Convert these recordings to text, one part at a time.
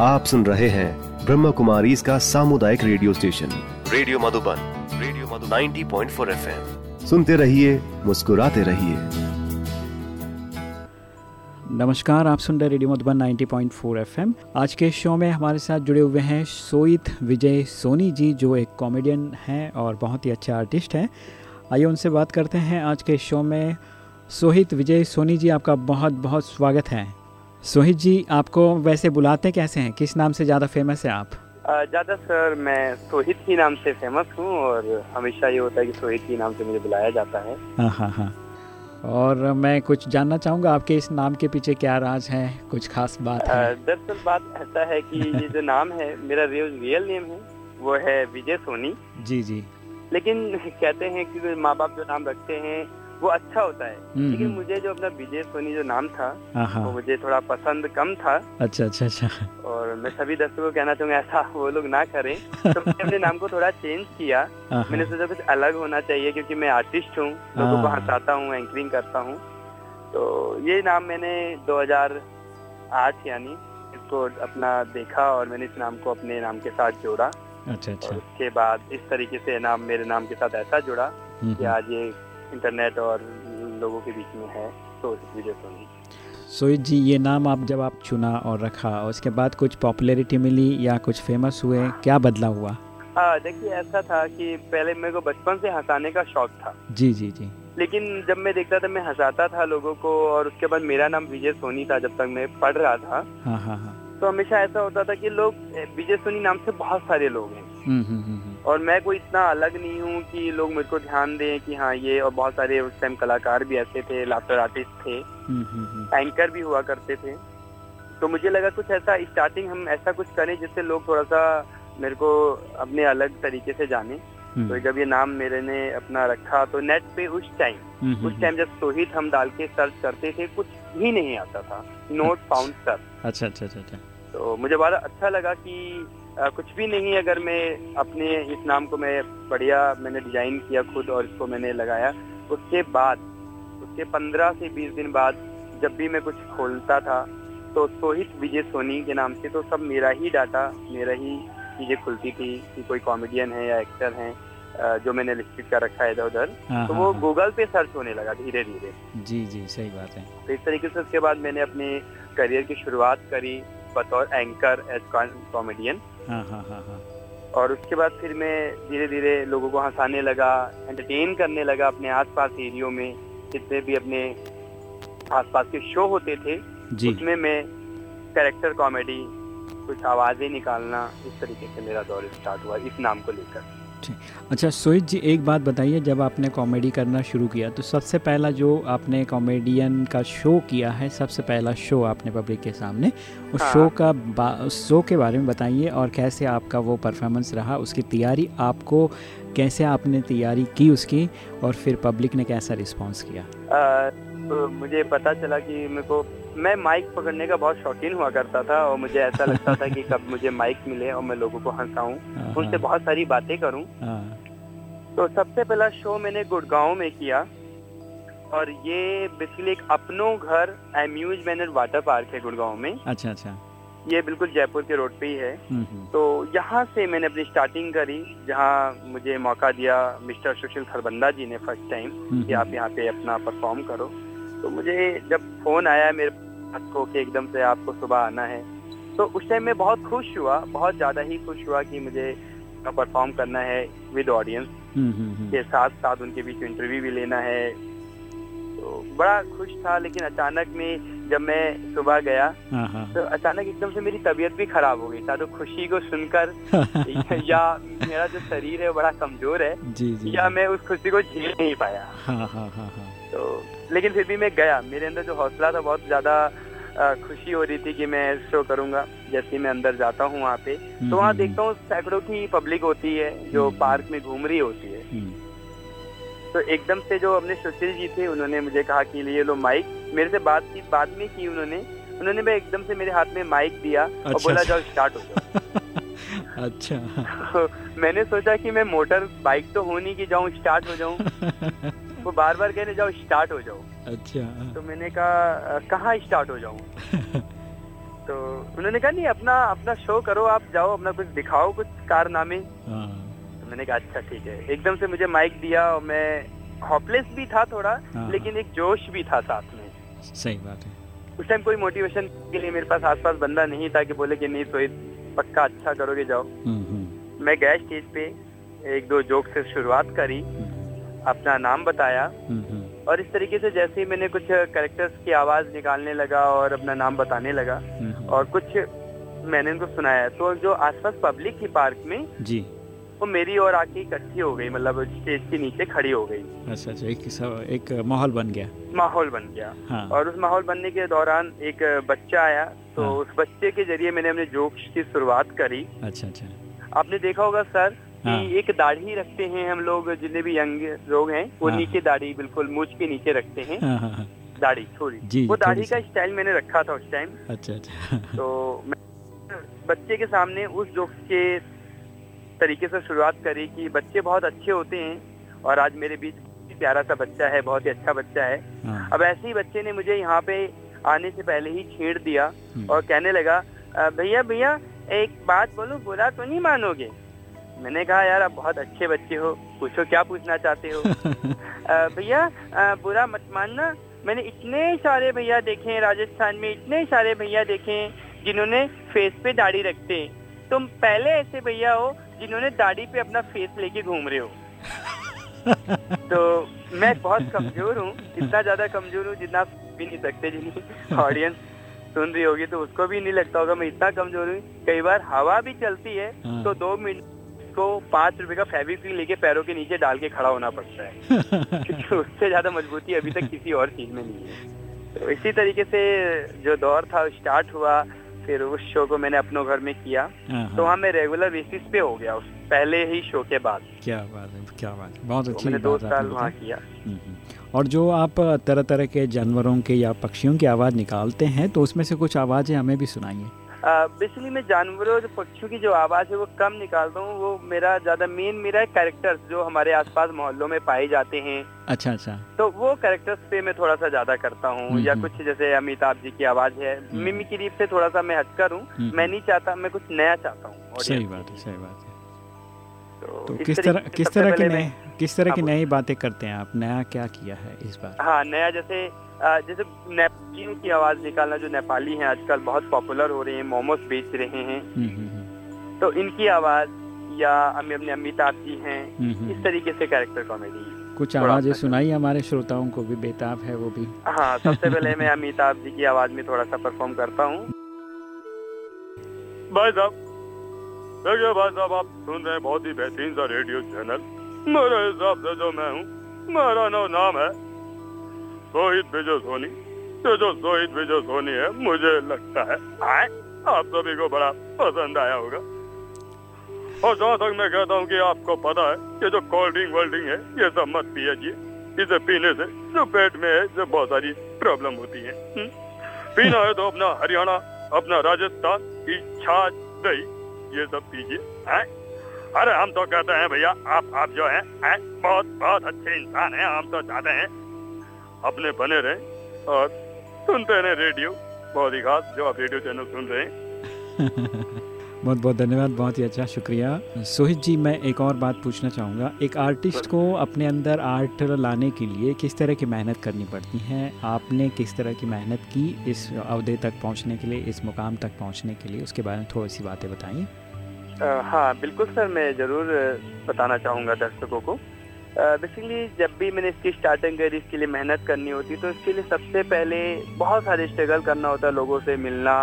आप सुन रहे हैं ब्रह्म कुमारी इसका सामुदायिक radio station. Radio Madhuban radio Madhu 90.4 point सुनते रहिए मुस्कुराते रहिए। नमस्कार आप सुन रहे रेडियो मधुबन 90.4 पॉइंट आज के शो में हमारे साथ जुड़े हुए हैं सोईत विजय सोनी जी जो एक कॉमेडियन हैं और बहुत ही अच्छे आर्टिस्ट हैं। आइए उनसे बात करते हैं आज के शो में। सोहित विजय सोनी जी आपका बहुत बहुत स्वागत है। सोहित जी आपको वैसे बुलाते कैसे हैं? किस नाम से ज़्यादा फ़ेमस है आप? ज़्यादा सर मैं सोहित ही नाम से फ़ेमस हूँ और हमेशा ये होता है कि सोहित ही नाम से मुझे बुलाया जाता है। हाँ हाँ हाँ। और मैं कुछ जानना चाहूँगा आपके इस नाम के पीछे क्या राज है? कुछ खास बात है? दरअसल बात ऐसा है कि ये जो नाम है मेरा रियल नेम है वो है विजय सोनी। जी जी। लेकिन कहते हैं कि माँ बाप जो नाम रखते हैं वो अच्छा होता है। हम्म, लेकिन हम्म। मुझे जो अपना विजय सोनी जो नाम था हाँ, हाँ। वो मुझे थोड़ा पसंद कम था। अच्छा अच्छा अच्छा। और मैं सभी दर्शकों को कहना चाहूँगा ऐसा वो लोग ना करें। तो मैंने अपने नाम को थोड़ा चेंज किया। हाँ, मैंने सोचा कुछ अलग होना चाहिए क्योंकि मैं आर्टिस्ट हूँ लोगों को हंसाता हूँ एंकरिंग करता हूँ। तो ये नाम मैंने 2008 यानी इसको अपना देखा और मैंने इस नाम को अपने नाम के साथ जोड़ा। अच्छा अच्छा। उसके बाद इस तरीके से नाम मेरे नाम के साथ ऐसा जुड़ा हम्म, कि आज ये इंटरनेट और लोगों के बीच में है तो विजय सोनी सोहित जी ये नाम आप जब आप चुना और रखा और उसके बाद कुछ पॉपुलैरिटी मिली या कुछ फ़ेमस हुए क्या बदला हुआ? हाँ देखिए ऐसा था कि पहले मेरे को बचपन से हंसाने का शौक था। जी जी जी। लेकिन जब मैं देखता था मैं हंसाता था लोगों को और उसके बाद मेरा नाम विजय सोनी था जब तक मैं पढ़ रहा था। हाँ हाँ हाँ। तो हमेशा ऐसा होता था कि लोग विजय सोनी नाम से बहुत सारे लोग हैं। हम्म, हम्म, हम्म, और मैं कोई इतना अलग नहीं हूँ कि लोग मेरे को ध्यान दें कि हाँ ये और बहुत सारे उस टाइम कलाकार भी ऐसे थे लाफ्टर आर्टिस्ट थे। एंकर भी हुआ करते थे। तो मुझे लगा कुछ ऐसा स्टार्टिंग हम ऐसा कुछ करें जिससे लोग थोड़ा सा मेरे को अपने अलग तरीके से जाने। तो जब ये नाम मेरे ने अपना रखा तो नेट पे उस टाइम उस टाइम जब सोहित हम डाल के सर्च करते थे कुछ भी नहीं आता था। नोट फाउंड सर अच्छा अच्छा अच्छा। तो मुझे बड़ा अच्छा लगा कि आ, कुछ भी नहीं अगर मैं अपने इस नाम को मैं बढ़िया मैंने डिज़ाइन किया खुद और इसको मैंने लगाया। उसके बाद उसके पंद्रह से बीस दिन बाद जब भी मैं कुछ खोलता था तो सोहित विजय सोनी के नाम से तो सब मेरा ही डाटा मेरा ही चीज़ें खुलती थी कि कोई कॉमेडियन है या एक्टर है जो मैंने लिस्टेड कर रखा है इधर उधर। हाँ, तो वो गूगल हाँ, हाँ। पे सर्च होने लगा धीरे धीरे। जी जी सही बात है। तो इस तरीके से उसके बाद मैंने अपने करियर की शुरुआत करी। बतौर एंकर एज कॉमेडियन हाँ, हाँ, हाँ, और उसके बाद फिर मैं धीरे धीरे लोगों को हंसाने लगा एंटरटेन करने लगा अपने आसपास एरियो में जितने भी अपने आसपास के शो होते थे उसमें मैं कैरेक्टर कॉमेडी कुछ आवाज़ें निकालना इस तरीके से मेरा दौर स्टार्ट हुआ इस नाम को लेकर। अच्छा सोहित जी एक बात बताइए जब आपने कॉमेडी करना शुरू किया तो सबसे पहला जो आपने कॉमेडियन का शो किया है सबसे पहला शो आपने पब्लिक के सामने उस हाँ। शो का उस शो के बारे में बताइए और कैसे आपका वो परफॉर्मेंस रहा उसकी तैयारी आपको कैसे आपने तैयारी की उसकी और फिर पब्लिक ने कैसा रिस्पॉन्स किया आ, तो मुझे पता चला कि मेरे को मैं माइक पकड़ने का बहुत शौकीन हुआ करता था और मुझे ऐसा लगता था कि कब मुझे माइक मिले और मैं लोगों को हंसाऊं हाँ, उनसे हाँ। बहुत सारी बातें करूँ हाँ। तो सबसे पहला शो मैंने गुड़गांव में किया और ये बेसिकली एक अपनों घर एम्यूजमेंट वाटर पार्क है गुड़गांव में अच्छा अच्छा ये बिल्कुल जयपुर के रोड पे ही है हम्म, हम्म। तो यहाँ से मैंने अपनी स्टार्टिंग करी जहाँ मुझे मौका दिया मिस्टर सुशील खरबंदा जी ने फ़र्स्ट टाइम हम्म, कि आप यहाँ पे अपना परफॉर्म करो तो मुझे जब फ़ोन आया मेरे को कि एकदम से आपको सुबह आना है। तो उस टाइम मैं बहुत खुश हुआ बहुत ज़्यादा ही खुश हुआ कि मुझे परफॉर्म करना है विद ऑडियंस हम्म, हम्म, हम्म। के साथ साथ उनके बीच इंटरव्यू भी लेना है। तो बड़ा खुश था लेकिन अचानक में जब मैं सुबह गया हाँ, हाँ। तो अचानक एकदम से मेरी तबीयत भी खराब हो गई था। तो खुशी को सुनकर या मेरा जो शरीर है बड़ा कमज़ोर है जी, जी, या मैं उस खुशी को झेल नहीं पाया। हाँ, हाँ, हाँ, हाँ. तो लेकिन फिर भी मैं गया। मेरे अंदर जो हौसला था बहुत ज़्यादा खुशी हो रही थी कि मैं शो करूँगा। जैसे मैं अंदर जाता हूँ वहाँ पे हम्म, तो वहाँ हम्म, देखता हूँ सैकड़ों की पब्लिक होती है जो पार्क हम्म, में घूम रही होती है। तो एकदम से जो अपने सुशील जी थे उन्होंने मुझे कहा कि ये लो माइक मेरे से बात की बाद में की उन्होंने। उन्होंने मैं एकदम से मेरे हाथ में माइक दिया अच्छा, और बोला जाओ स्टार्ट हो जाओ। अच्छा। तो मैंने सोचा कि मैं मोटर बाइक तो हो नहीं कि जाऊँ स्टार्ट हो जाऊँ। वो बार बार कहने जाओ स्टार्ट हो जाओ। अच्छा। तो मैंने कहा कहाँ स्टार्ट हो जाऊँ? तो उन्होंने कहा नहीं अपना अपना शो करो आप जाओ अपना कुछ दिखाओ कुछ कारनामे। हाँ। तो मैंने कहा अच्छा ठीक है। एकदम से मुझे माइक दिया और मैं हॉपलेस भी था थोड़ा हाँ। लेकिन एक जोश भी था साथ में। सही बात है। उस टाइम कोई मोटिवेशन के लिए मेरे पास आसपास बंदा नहीं था कि बोले कि नहीं तो पक्का अच्छा करोगे जाओ। हम्म, हम्म। मैं गया स्टेज पे एक दो जोक से शुरुआत करी हम्म, अपना नाम बताया। और इस तरीके से जैसे ही मैंने कुछ करेक्टर्स की आवाज़ निकालने लगा और अपना नाम बताने लगा और कुछ मैंने उनको सुनाया। तो जो आसपास पब्लिक थी पार्क में जी। वो मेरी और आके इकट्ठी हो गई मतलब स्टेज के नीचे खड़ी हो गई अच्छा अच्छा एक एक माहौल बन गया माहौल बन गया हाँ। और उस माहौल बनने के दौरान एक बच्चा आया तो हाँ। उस बच्चे के ज़रिए मैंने अपने जोक्स की शुरुआत करी अच्छा अच्छा आपने देखा होगा सर हाँ। कि एक दाढ़ी रखते हैं हम लोग जितने भी यंग लोग हैं वो हाँ। नीचे दाढ़ी बिल्कुल मुझ के नीचे रखते हैं हाँ, हाँ, हाँ। दाढ़ी थोड़ी वो दाढ़ी का स्टाइल मैंने रखा था उस टाइम अच्छा अच्छा तो बच्चे के सामने उस जोक्स के तरीके से शुरुआत करी कि बच्चे बहुत अच्छे होते हैं और आज मेरे बीच प्यारा सा बच्चा है बहुत ही अच्छा बच्चा है। हाँ। अब ऐसे ही बच्चे ने मुझे यहाँ पे आने से पहले ही छेड़ दिया हम्म। और कहने लगा भैया भैया एक बात बोलो बुरा तो नहीं मानोगे? मैंने कहा यार आप बहुत अच्छे बच्चे हो पूछो क्या पूछना चाहते हो? भैया बुरा मत मानना। मैंने इतने सारे भैया देखे हैं राजस्थान में इतने सारे भैया देखे हैं जिन्होंने फेस पे दाढ़ी रखते तुम पहले ऐसे भैया हो जिन्होंने दाढ़ी पे अपना फेस लेके घूम रहे हो। तो मैं बहुत कमज़ोर हूँ इतना ज़्यादा कमज़ोर हूँ जितना भी नहीं सकते जिन्हें ऑडियंस सुन रही होगी तो उसको भी नहीं लगता होगा मैं इतना कमज़ोर हूँ। कई बार हवा भी चलती है हाँ। तो दो मिनट को पाँच रुपए का फेविक्विक लेके पैरों के नीचे डाल के खड़ा होना पड़ता है। क्योंकि उससे ज़्यादा मजबूती अभी तक किसी और चीज़ में नहीं है। तो इसी तरीके से जो दौर था स्टार्ट हुआ फिर उस शो को मैंने अपने घर में किया। हाँ, तो हाँ। वहाँ मैं रेगुलर बेसिस पे हो गया उस पहले ही शो के बाद। क्या बात है क्या बात है। बहुत तो अच्छी तो दो साल वहाँ किया। हम्म, हम्म। और जो आप तरह तरह के जानवरों के या पक्षियों की आवाज़ निकालते हैं तो उसमें से कुछ आवाज़ें हमें भी सुनाइए। बेसिकली मैं जानवरों जो पक्षियों की जो आवाज़ है वो कम निकालता हूँ। वो मेरा ज़्यादा मेन मेरा कैरेक्टर्स जो हमारे आसपास मोहल्लों में पाए जाते हैं। अच्छा अच्छा। तो वो कैरेक्टर्स पे मैं थोड़ा सा ज़्यादा करता हूँ। हम्म, या हम्म। कुछ जैसे अमिताभ जी की आवाज़ है। मिमी की रीप से थोड़ा सा मैं हटकर हूँ। हम्म, मैं नहीं चाहता मैं कुछ नया चाहता हूँ। सही बात है सही बात है। तो, तो किस तरह किस तरह की नई किस तरह की हाँ, नई बातें करते हैं आप? नया क्या किया है इस बार हाँ नया जैसे जैसे नेपालियों की आवाज़ निकालना जो नेपाली हैं आजकल बहुत पॉपुलर हो रहे हैं मोमोज बेच रहे हैं। हम्म, हम्म, हम्म। तो इनकी आवाज़ या अपने अमिताभ जी हैं इस तरीके से कैरेक्टर कॉमेडी कुछ आवाज़ें सुनाई हमारे श्रोताओं को भी बेताब है वो भी। हाँ सबसे पहले मैं अमिताभ जी की आवाज़ में थोड़ा सा परफॉर्म करता हूँ। भाई साहब देखिए भाई साहब आप सुन रहे हैं बहुत ही बेहतरीन सा रेडियो चैनल मेरे हिसाब से जो मैं हूँ मेरा नाम है सोहित विजय सोनी ये जो सोहित विजय सोनी है, मुझे लगता है, आए, आप सभी को बड़ा पसंद आया होगा। और जहाँ तक मैं कहता हूँ कि आपको पता है ये जो कोल्ड ड्रिंक वोल्ड ड्रिंक है, ये सब मत पीजिए इसे पीने से जो पेट में है, इससे बहुत सारी प्रॉब्लम होती है। हम्म? पीना है तो अपना हरियाणा, अपना राजस्थान की छाछ दही, ये सब पीजिए है अरे हम तो कहते हैं भैया, आप आप जो है बहुत बहुत अच्छे इंसान हैं, हम तो चाहते हैं अपने बने रहे और सुनते रहे रेडियो। बहुत ही खास जो आप रेडियो चैनल सुन रहे हैं। बहुत बहुत धन्यवाद बहुत ही अच्छा शुक्रिया। सोहित जी मैं एक और बात पूछना चाहूँगा। एक आर्टिस्ट को अपने अंदर आर्ट लाने के लिए किस तरह की मेहनत करनी पड़ती है? आपने किस तरह की मेहनत की इस अवधि तक पहुँचने के लिए इस मुकाम तक पहुँचने के लिए? उसके बारे में थोड़ी सी बातें बताइए। हाँ बिल्कुल सर मैं ज़रूर बताना चाहूँगा दर्शकों को। बेसिकली जब भी मैंने इसकी स्टार्टिंग करी इसके लिए मेहनत करनी होती तो इसके लिए सबसे पहले बहुत सारे स्ट्रगल करना होता है लोगों से मिलना।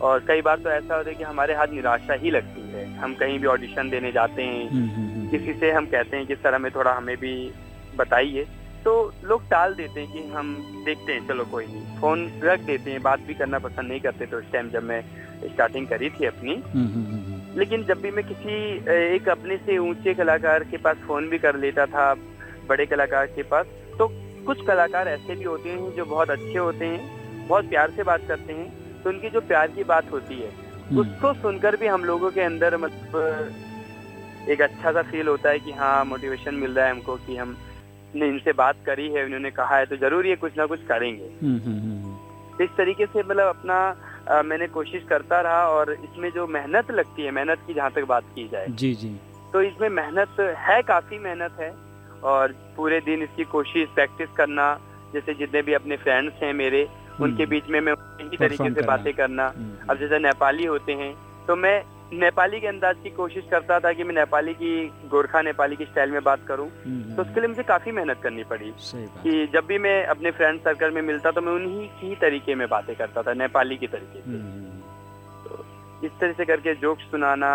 और कई बार तो ऐसा होता है कि हमारे हाथ निराशा ही लगती है। हम कहीं भी ऑडिशन देने जाते हैं हम्म, हम्म, हम्म। किसी से हम कहते हैं कि सर हमें थोड़ा हमें भी बताइए। तो लोग टाल देते हैं कि हम देखते हैं चलो कोई नहीं। फ़ोन रख देते हैं बात भी करना पसंद नहीं करते तो उस टाइम जब मैं स्टार्टिंग करी थी अपनी लेकिन जब भी मैं किसी एक अपने से ऊँचे कलाकार के पास फ़ोन भी कर लेता था बड़े कलाकार के पास तो कुछ कलाकार ऐसे भी होते हैं जो बहुत अच्छे होते हैं बहुत प्यार से बात करते हैं तो उनकी जो प्यार की बात होती है हम्म। उसको सुनकर भी हम लोगों के अंदर मतलब एक अच्छा सा फील होता है कि हाँ मोटिवेशन मिल रहा है हमको कि हम ने इनसे बात करी है उन्होंने कहा है तो ज़रूर ये कुछ ना कुछ करेंगे हम्म, हम्म, इस तरीके से मतलब अपना आ, मैंने कोशिश करता रहा और इसमें जो मेहनत लगती है मेहनत की जहाँ तक बात की जाए जी जी तो इसमें मेहनत है काफ़ी मेहनत है और पूरे दिन इसकी कोशिश प्रैक्टिस करना जैसे जितने भी अपने फ्रेंड्स हैं मेरे उनके हम्म। बीच में मैं इसी तरीके से बातें करना हम्म। अब जैसे नेपाली होते हैं तो मैं नेपाली के अंदाज की कोशिश करता था कि मैं नेपाली की गोरखा नेपाली की स्टाइल में बात करूँ हम्म, तो उसके लिए मुझे काफ़ी मेहनत करनी पड़ी कि जब भी मैं अपने फ्रेंड सर्कल में मिलता तो मैं उन्हीं की तरीके में बातें करता था नेपाली की तरीके से। तो इस तरह से करके जोक्स सुनाना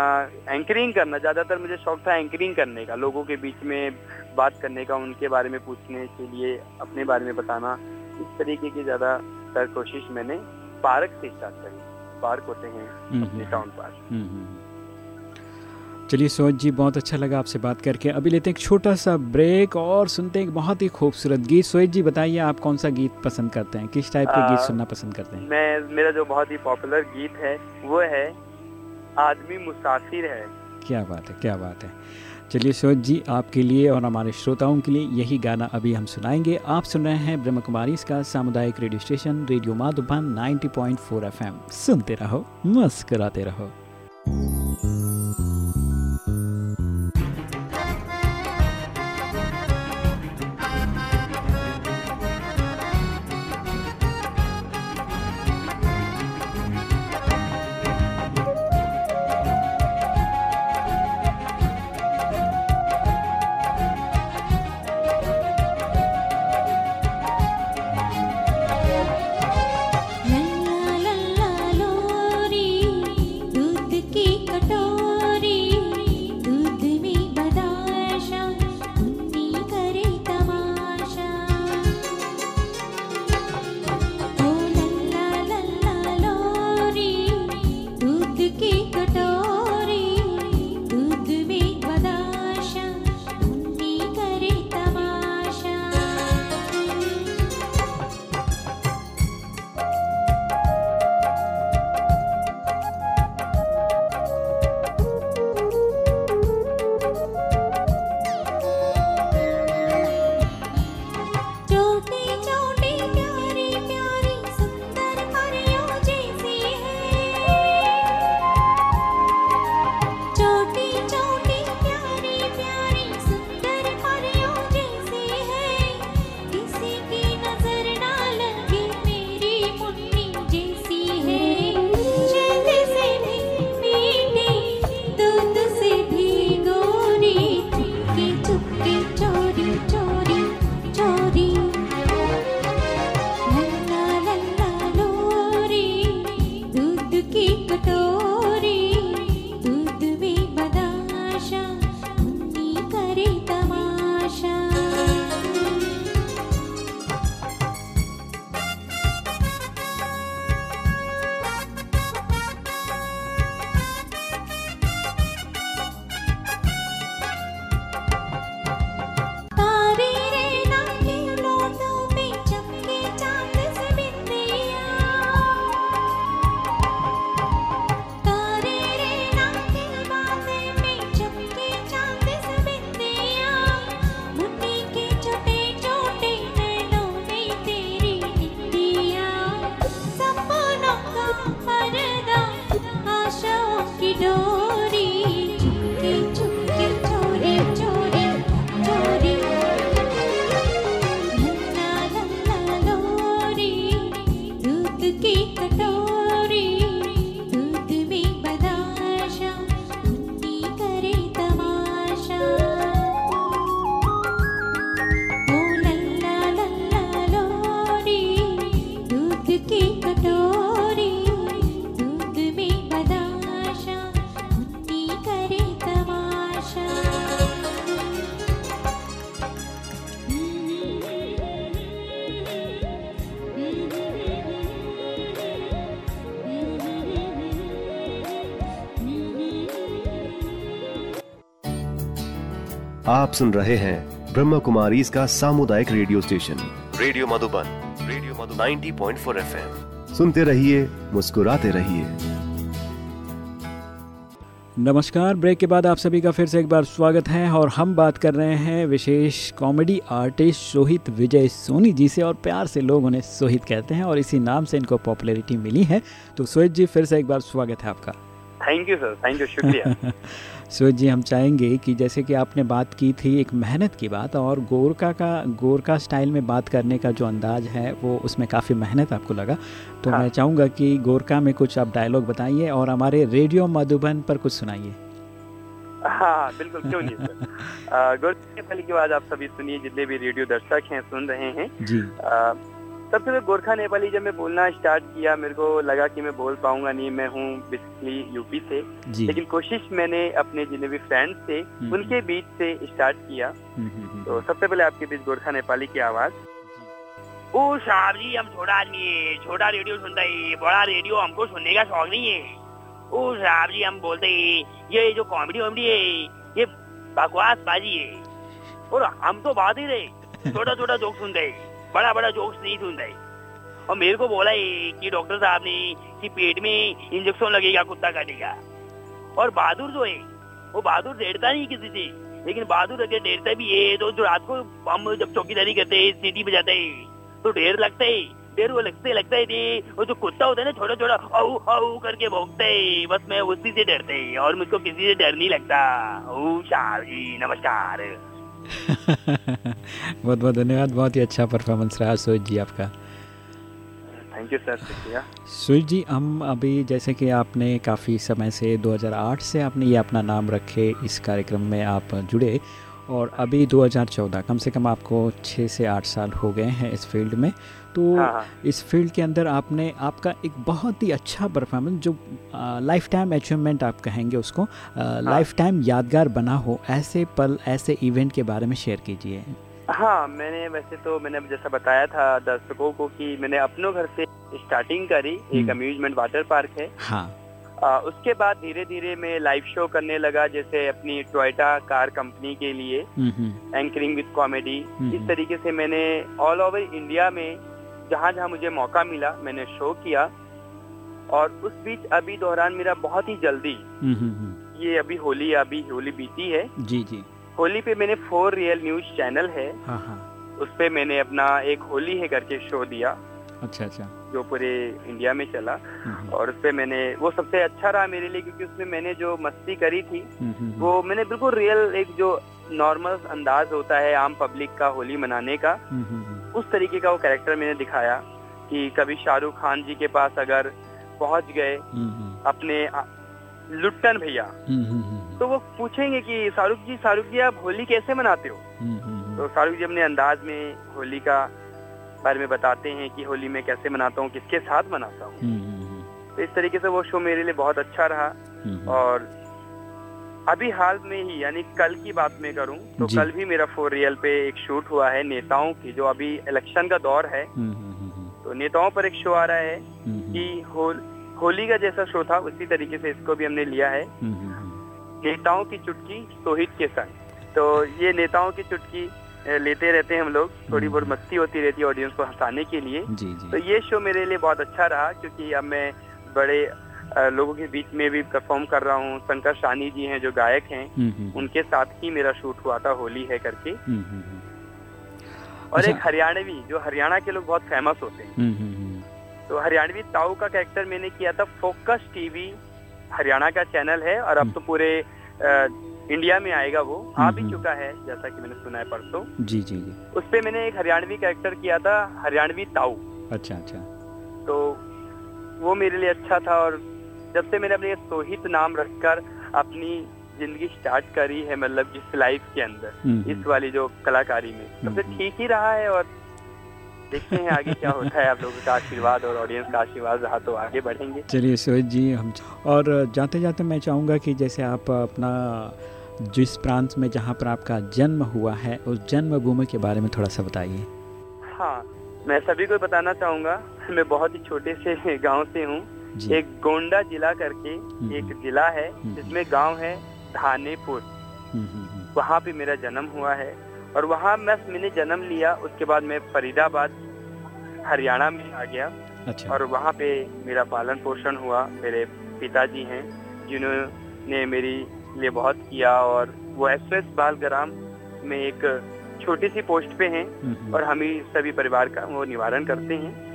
एंकरिंग करना ज़्यादातर मुझे शौक था एंकरिंग करने का लोगों के बीच में बात करने का उनके बारे में पूछने के लिए अपने बारे में बताना इस तरीके की ज़्यादातर कोशिश मैंने पार्क से स्टार्ट करी। पार्क होते हैं हम्म, अपने टाउन हम्म। पार्क हम्म, चलिए सोच जी बहुत अच्छा लगा आपसे बात करके। अभी लेते हैं एक छोटा सा ब्रेक और सुनते हैं एक बहुत ही खूबसूरत गीत। सोच जी बताइए आप कौन सा गीत पसंद करते हैं? किस टाइप के गीत सुनना पसंद करते हैं? मैं मेरा जो बहुत ही पॉपुलर गीत है वो है आदमी मुसाफिर है। क्या बात है क्या बात है। चलिए सोच जी, आपके लिए और हमारे श्रोताओं के लिए यही गाना अभी हम सुनाएँगे। आप सुन रहे हैं ब्रह्म कुमारी इसका सामुदायिक radio station, radio Madhuban 90.4 FM. सुनते रहो, मस्कराते रहो। आप सुन रहे हैं ब्रह्म कुमारी इसका सामुदायिक radio station. Radio Madhuban radio Madhu 90.4 point सुनते रहिए मुस्कुराते रहिए। नमस्कार ब्रेक के बाद आप सभी का फिर से एक बार स्वागत है और हम बात कर रहे हैं विशेष कॉमेडी आर्टिस्ट सोहित विजय सोनी जी से और प्यार से लोग उन्हें सोहित कहते हैं और इसी नाम से इनको पॉपुलैरिटी मिली है। तो सोहित जी फिर से एक बार स्वागत है आपका। Thank you sir thank you शुक्रिया सुरेश जी हम चाहेंगे कि जैसे कि आपने बात की थी एक मेहनत की बात और गोरका का गोरका स्टाइल में बात करने का जो अंदाज है वो उसमें काफ़ी मेहनत आपको लगा। तो हाँ। मैं चाहूँगा कि गोरका में कुछ आप डायलॉग बताइए और हमारे रेडियो मधुबन पर कुछ सुनाइए। हाँ बिल्कुल क्यों नहीं सर गोरखा की आवाज़ आप सभी सुनिए जितने भी रेडियो दर्शक हैं सुन रहे हैं। जी। आ, सबसे पहले गोरखा नेपाली जब मैं बोलना स्टार्ट किया मेरे को लगा कि मैं बोल पाऊँगा नहीं मैं हूँ बेसिकली यूपी से। लेकिन कोशिश मैंने अपने जितने भी फ्रेंड्स थे हम्म, उनके हम्म। बीच से स्टार्ट किया। हम्म, तो सबसे पहले आपके बीच गोरखा नेपाली की आवाज़। ओ साहब जी हम छोटा आदमी है छोटा रेडियो सुनता है बड़ा रेडियो हमको सुनने का शौक नहीं है। ओ साहब जी हम बोलते हैं ये जो कॉमेडी वॉमेडी है ये बकवास बाजी है। और हम तो बात ही रहे छोटा छोटा जोक सुनते हैं। बड़ा बड़ा जोक्स नहीं सुनता। है और मेरे को बोला है कि डॉक्टर साहब ने कि पेट में इंजेक्शन लगेगा, कुत्ता काटेगा। और बहादुर जो है, वो बहादुर डेढ़ता नहीं किसी से। लेकिन बहादुर अगर डेढ़ता भी है तो जो रात को हम जब चौकीदारी करते हैं, सीटी बजाते हैं तो ढेर लगता है। ढेर वो लगते, लगता है वो जो कुत्ता होता है ना छोटा छोटा औ औ करके भोगते है। बस मैं उसी से डरते और मुझको किसी से डर नहीं लगता। ओ शाह नमस्कार। बहुत बहुत धन्यवाद। बहुत ही अच्छा परफॉर्मेंस रहा सुरेश जी आपका। थैंक यू सर शुक्रिया सुज जी हम अभी जैसे कि आपने काफ़ी समय से 2008 से आपने ये अपना नाम रखे इस कार्यक्रम में आप जुड़े और अभी 2014 कम से कम आपको छः से आठ साल हो गए हैं इस फ़ील्ड में। तो हाँ, हाँ। इस फ़ील्ड के अंदर आपने आपका एक बहुत ही अच्छा परफॉर्मेंस जो लाइफ टाइम अचीवमेंट आप कहेंगे उसको लाइफ टाइम हाँ। यादगार बना हो ऐसे पल ऐसे इवेंट के बारे में शेयर कीजिए। हाँ मैंने वैसे तो मैंने जैसा बताया था दर्शकों को कि मैंने अपनों घर से स्टार्टिंग करी एक अम्यूजमेंट वाटर पार्क है। हाँ। आ, उसके बाद धीरे धीरे मैं लाइव शो करने लगा जैसे अपनी टोयटा कार कंपनी के लिए एंकरिंग विद कॉमेडी इस तरीके से मैंने ऑल ओवर इंडिया में जहाँ जहाँ मुझे मौका मिला मैंने शो किया और उस बीच अभी दौरान मेरा बहुत ही जल्दी हम्म, हम्म, हम्म। ये अभी होली अभी होली बीती है। जी जी। होली पे मैंने फोर रियल न्यूज़ चैनल है। हाँ हाँ। उस पे मैंने अपना एक होली है करके शो दिया। अच्छा अच्छा। जो पूरे इंडिया में चला। और उस पे मैंने वो सबसे अच्छा रहा मेरे लिए क्योंकि उसमें मैंने जो मस्ती करी थी वो मैंने बिल्कुल रियल एक जो नॉर्मल अंदाज होता है आम पब्लिक का होली मनाने का। उस तरीके का वो कैरेक्टर मैंने दिखाया कि कभी शाहरुख खान जी के पास अगर पहुँच गए हम्म, हम्म। अपने लुट्टन भैया। हम्म, तो वो पूछेंगे कि शाहरुख जी शाहरुख जी आप होली कैसे मनाते हो? तो शाहरुख जी अपने अंदाज में होली का बारे में बताते हैं कि होली में कैसे मनाता हूँ किसके साथ मनाता हूँ। तो इस तरीके से वो शो मेरे लिए बहुत अच्छा रहा और अभी हाल में ही यानी कल की बात में करूँ तो कल भी मेरा फोर रियल पे एक शूट हुआ है नेताओं की जो अभी इलेक्शन का दौर है। हम्म, हम्म, हम्म, तो नेताओं पर एक शो आ रहा है कि होल, होली का जैसा शो था उसी तरीके से इसको भी हमने लिया है। नेताओं की चुटकी सोहित के संग तो ये नेताओं की चुटकी लेते रहते हैं हम लोग थोड़ी बहुत मस्ती होती रहती है ऑडियंस को हंसाने के लिए। जी, जी. तो ये शो मेरे लिए बहुत अच्छा रहा क्योंकि अब मैं बड़े लोगों के बीच में भी परफॉर्म कर रहा हूँ। शंकर शानी जी हैं जो गायक हैं हम्म, हम्म। उनके साथ ही मेरा शूट हुआ था होली है करके। हम्म, और अच्छा। एक हरियाणवी जो हरियाणा के लोग बहुत फ़ेमस होते हैं। तो हरियाणवी ताऊ का कैरेक्टर मैंने किया था। फोकस टीवी हरियाणा का चैनल है और अब तो पूरे इंडिया में आएगा वो। आ भी चुका है जैसा कि मैंने सुना है परसों। जी जी जी। उस पर मैंने एक हरियाणवी कैरेक्टर किया था हरियाणवी ताऊ। अच्छा अच्छा। तो वो मेरे लिए अच्छा था और जब से मैंने अपने सोहित नाम रखकर अपनी ज़िंदगी स्टार्ट करी है मतलब इस लाइफ के अंदर हम्म, इस हम्म। वाली जो कलाकारी में। सबसे हम्म, ठीक ही रहा है और देखते हैं आगे क्या होता है। आप लोगों का आशीर्वाद और ऑडियंस का आशीर्वाद रहा तो आगे बढ़ेंगे। चलिए सोहित जी हम और जाते जाते मैं चाहूँगा कि जैसे आप अपना जिस प्रांत में जहाँ पर आपका जन्म हुआ है उस जन्मभूमि के बारे में थोड़ा सा बताइए। हाँ मैं सभी को बताना चाहूँगा मैं बहुत ही छोटे से गाँव से हूँ। एक गोंडा जिला करके हम्म, एक हम्म। जिला है हम्म, जिसमें गाँव है धानेपुर। वहाँ पे मेरा जन्म हुआ है और वहाँ मैं मैंने जन्म लिया उसके बाद मैं फरीदाबाद हरियाणा में आ गया अच्छा। और वहाँ पे मेरा पालन पोषण हुआ मेरे पिताजी हैं जिन्होंने मेरी लिए बहुत किया और वो एस एस बाल ग्राम में एक छोटी सी पोस्ट पे हैं और हम ही सभी परिवार का वो निवारण करते हैं।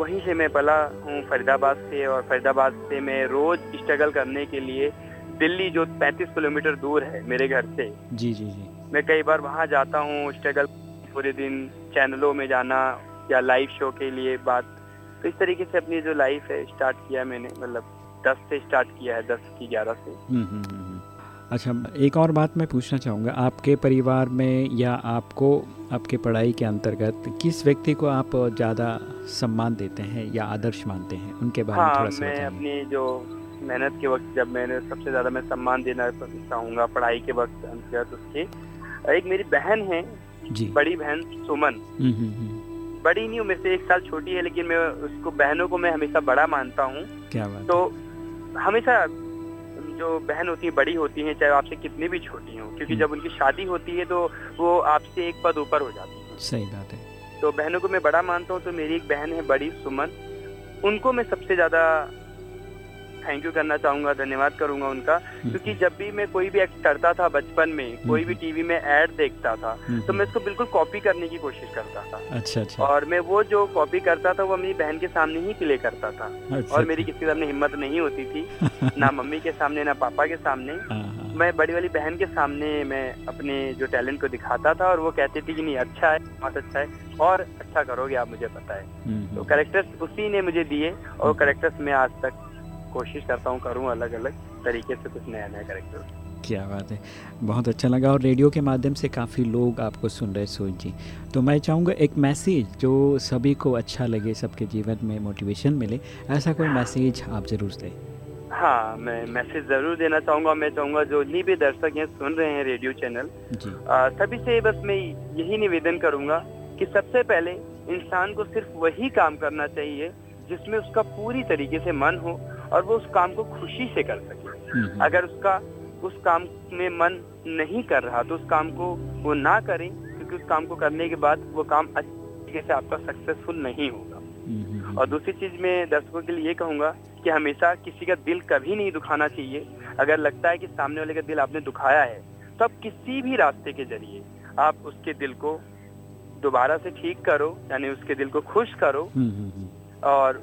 वहीं से मैं पला हूँ फरीदाबाद से और फरीदाबाद से मैं रोज स्ट्रगल करने के लिए दिल्ली जो 35 किलोमीटर दूर है मेरे घर से। जी जी जी। मैं कई बार वहाँ जाता हूँ स्ट्रगल पूरे दिन चैनलों में जाना या लाइव शो के लिए बात। तो इस तरीके से अपनी जो लाइफ है स्टार्ट किया मैंने मतलब दस से स्टार्ट किया है दस की ग्यारह से। हम्म, हम्म, हम्म, अच्छा एक और बात मैं पूछना चाहूँगा। आपके परिवार में या आपको आपके पढ़ाई के अंतर्गत किस व्यक्ति को आप ज़्यादा सम्मान देते हैं या आदर्श मानते हैं? उनके बारे हाँ, में थोड़ा सा मैं अपनी जो मेहनत के वक्त जब मैंने सबसे ज़्यादा मैं सम्मान देना चाहूँगा पढ़ाई के वक्त अंतर्गत उसके एक मेरी बहन है जी। बड़ी बहन सुमन। बड़ी नहीं उम्र से एक साल छोटी है लेकिन मैं उसको बहनों को मैं हमेशा बड़ा मानता हूँ। क्या तो हमेशा जो बहन होती है बड़ी होती है चाहे आपसे कितनी भी छोटी हो क्योंकि हम्म। जब उनकी शादी होती है तो वो आपसे एक पद ऊपर हो जाती है। सही बात है। तो बहनों को मैं बड़ा मानता हूँ तो मेरी एक बहन है बड़ी सुमन। उनको मैं सबसे ज़्यादा थैंक यू करना चाहूँगा धन्यवाद करूँगा उनका हम्म। क्योंकि जब भी मैं कोई भी एक्ट करता था बचपन में हम्म। कोई भी टीवी में एड देखता था हम्म। तो मैं उसको बिल्कुल कॉपी करने की कोशिश करता था अच्छा अच्छा और मैं वो जो कॉपी करता था वो मेरी बहन के सामने ही प्ले करता था अच्छा, और मेरी अच्छा। किसी सामने हिम्मत नहीं होती थी ना मम्मी के सामने ना पापा के सामने हाँ, हाँ। मैं बड़ी वाली बहन के सामने मैं अपने जो टैलेंट को दिखाता था और वो कहती थी कि नहीं अच्छा है बहुत अच्छा है और अच्छा करोगे आप मुझे पता है तो करेक्टर्स उसी ने मुझे दिए और करेक्टर्स मैं आज तक कोशिश करता हूँ करूँ अलग अलग तरीके से कुछ नया नया करेक्टर। क्या बात है। बहुत अच्छा लगा और रेडियो के माध्यम से काफ़ी लोग आपको सुन रहे सोच जी। तो मैं चाहूँगा एक मैसेज जो सभी को अच्छा लगे सबके जीवन में मोटिवेशन मिले ऐसा कोई मैसेज आप ज़रूर दें। हाँ मैं मैसेज ज़रूर देना चाहूँगा। मैं चाहूँगा जो जितनी भी दर्शक हैं सुन रहे हैं रेडियो चैनल सभी से बस मैं यही निवेदन करूँगा कि सबसे पहले इंसान को सिर्फ़ वही काम करना चाहिए जिसमें उसका पूरी तरीके से मन हो और वो उस काम को खुशी से कर सके। अगर उसका उस काम में मन नहीं कर रहा तो उस काम को वो ना करें क्योंकि उस काम को करने के बाद वो काम अच्छे तरीके से आपका सक्सेसफुल नहीं होगा। और दूसरी चीज़ मैं दर्शकों के लिए ये कहूँगा कि हमेशा किसी का दिल कभी नहीं दुखाना चाहिए। अगर लगता है कि सामने वाले का दिल आपने दुखाया है तो आप किसी भी रास्ते के ज़रिए आप उसके दिल को दोबारा से ठीक करो यानी उसके दिल को खुश करो और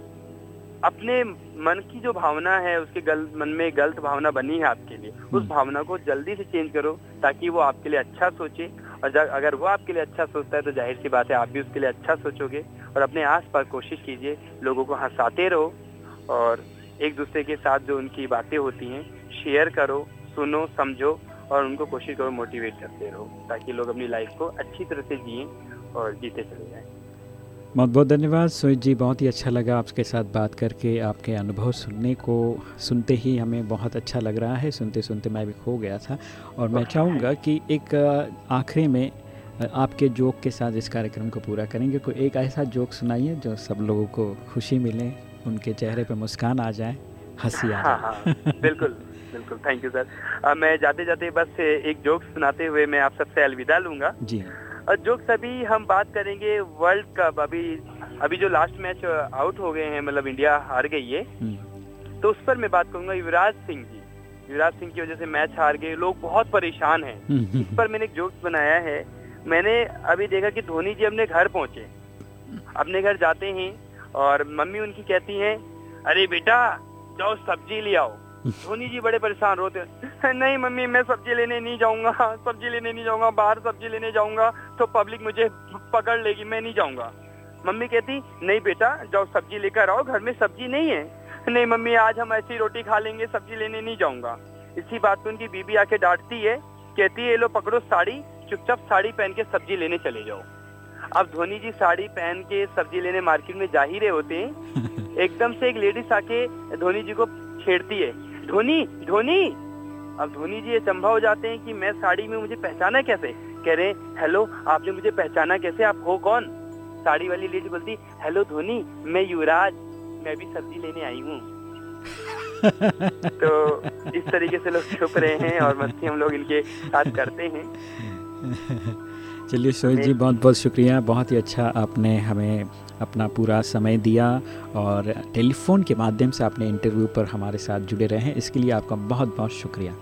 अपने मन की जो भावना है उसके गल, मन में गलत भावना बनी है आपके लिए उस हम्म। भावना को जल्दी से चेंज करो ताकि वो आपके लिए अच्छा सोचे और अगर वो आपके लिए अच्छा सोचता है तो ज़ाहिर सी बात है आप भी उसके लिए अच्छा सोचोगे और अपने आस पास कोशिश कीजिए लोगों को हंसाते रहो और एक दूसरे के साथ जो उनकी बातें होती हैं शेयर करो सुनो समझो और उनको कोशिश करो मोटिवेट करते रहो ताकि लोग अपनी लाइफ को अच्छी तरह से जिए और जीते चले जाएँ बहुत बहुत धन्यवाद। सोहित जी बहुत ही अच्छा लगा आपके साथ बात करके आपके अनुभव सुनने को। सुनते ही हमें बहुत अच्छा लग रहा है। सुनते सुनते मैं भी खो गया था और मैं चाहूँगा कि एक आखिरी में आपके जोक के साथ इस कार्यक्रम को पूरा करेंगे। कोई एक ऐसा जोक सुनाइए जो सब लोगों को खुशी मिले उनके चेहरे पर मुस्कान आ जाए हँसी आ हाँ, जाए। हाँ, बिल्कुल बिल्कुल थैंक यू सर। मैं जाते जाते बस एक जोक सुनाते हुए मैं आप सबसे अलविदा लूँगा। जी। जो सभी हम बात करेंगे वर्ल्ड कप अभी अभी जो लास्ट मैच आउट हो गए हैं मतलब इंडिया हार गई है हम्म। तो उस पर मैं बात करूँगा युवराज सिंह जी युवराज सिंह की वजह से मैच हार गए लोग बहुत परेशान हैं। हम्म। इस पर मैंने एक जोक बनाया है। मैंने अभी देखा कि धोनी जी अपने घर पहुँचे। अपने घर जाते हैं और मम्मी उनकी कहती हैं अरे बेटा जाओ सब्ज़ी ले आओ। धोनी जी बड़े परेशान हैं। नहीं मम्मी मैं सब्ज़ी लेने नहीं जाऊँगा। सब्ज़ी लेने नहीं जाऊँगा बाहर सब्ज़ी लेने जाऊँगा तो पब्लिक मुझे पकड़ लेगी मैं नहीं जाऊँगा। मम्मी कहती नहीं बेटा जाओ सब्ज़ी लेकर आओ घर में सब्ज़ी नहीं है। नहीं मम्मी आज हम ऐसी रोटी खा लेंगे सब्ज़ी लेने नहीं जाऊँगा। इसी बात पे उनकी बीबी आके डांटती है कहती है ये लो पकड़ो साड़ी चुपचाप साड़ी पहन के सब्ज़ी लेने चले जाओ। अब धोनी जी साड़ी पहन के सब्ज़ी लेने मार्केट में जा ही रहे होते हैं। एकदम से एक लेडीज़ आके धोनी जी को छेड़ती है। धोनी धोनी। अब धोनी जी ये चंबा हो जाते हैं कि मैं साड़ी में मुझे पहचाना कैसे? कह रहे हेलो आपने मुझे पहचाना कैसे? आप हो कौन? साड़ी वाली लेडी बोलती हेलो धोनी मैं युवराज। मैं भी सब्ज़ी लेने आई हूँ। तो इस तरीके से लोग छुप रहे हैं और मस्ती हम लोग इनके साथ करते हैं। चलिए सोहित जी बहुत बहुत शुक्रिया। बहुत ही अच्छा आपने हमें अपना पूरा समय दिया और टेलीफोन के माध्यम से आपने इंटरव्यू पर हमारे साथ जुड़े रहे। हैं इसके लिए आपका बहुत बहुत शुक्रिया।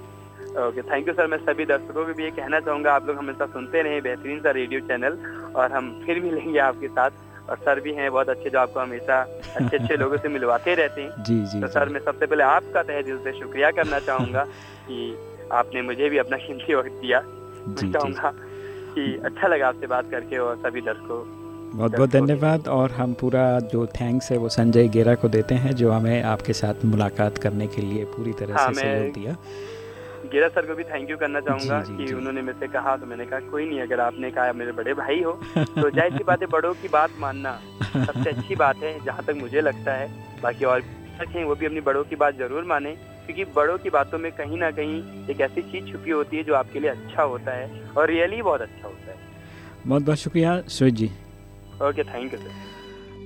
Okay thank you sir. मैं सभी दर्शकों को भी ये कहना चाहूँगा आप लोग हमेशा सुनते रहे बेहतरीन सा रेडियो चैनल और हम फिर मिलेंगे आपके साथ। और सर भी हैं बहुत अच्छे जो आपको हमेशा अच्छे अच्छे लोगों से मिलवाते रहते हैं। जी जी तो सर मैं सबसे पहले आपका तहे दिल से शुक्रिया करना चाहूँगा कि आपने मुझे भी अपना कीमती वक्त दिया चाहूँगा कि अच्छा लगा आपसे बात करके और सभी दर्शकों बहुत बहुत धन्यवाद और हम पूरा जो थैंक्स है वो संजय गेरा को देते हैं जो हमें आपके साथ मुलाकात करने के लिए पूरी तरह हाँ, से सहयोग दिया। गेरा सर को भी थैंक यू करना चाहूँगा कि उन्होंने मेरे से कहा तो मैंने कहा कोई नहीं अगर आपने कहा मेरे बड़े भाई हो। तो ज़ाहिर सी बात है बड़ों की बात मानना सबसे अच्छी बात है जहाँ तक मुझे लगता है। बाकी और रखें वो भी अपनी बड़ों की बात ज़रूर माने क्योंकि बड़ों की बातों में कहीं ना कहीं एक ऐसी चीज़ छुपी होती है जो आपके लिए अच्छा होता है और रियली बहुत अच्छा होता है। बहुत बहुत शुक्रिया Suresh ji. Okay thank you sir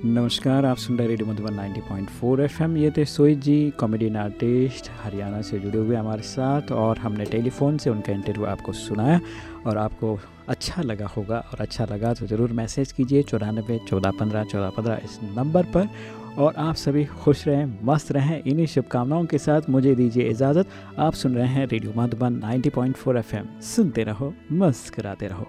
नमस्कार, आप सुन रहे रेडियो मधुबन 90.4 एफएम ये थे सोहित जी कॉमेडियन आर्टिस्ट हरियाणा से जुड़े हुए हमारे साथ और हमने टेलीफोन से उनका इंटरव्यू आपको सुनाया और आपको अच्छा लगा होगा और अच्छा लगा तो ज़रूर मैसेज कीजिए चौरानबे, चौदह पंद्रह चौदह पंद्रह इस नंबर पर और आप सभी खुश रहें, मस्त रहें। इन्हीं शुभकामनाओं के साथ मुझे दीजिए इजाज़त। आप सुन रहे हैं रेडियो मधुबन 90.4 एफएम सुनते रहो, मस्कराते रहो।